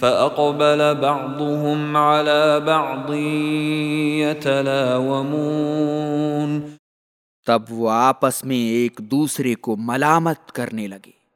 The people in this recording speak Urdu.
فأقبل بعضهم على بعض يتلاومون تب وہ آپس میں ایک دوسرے کو ملامت کرنے لگے۔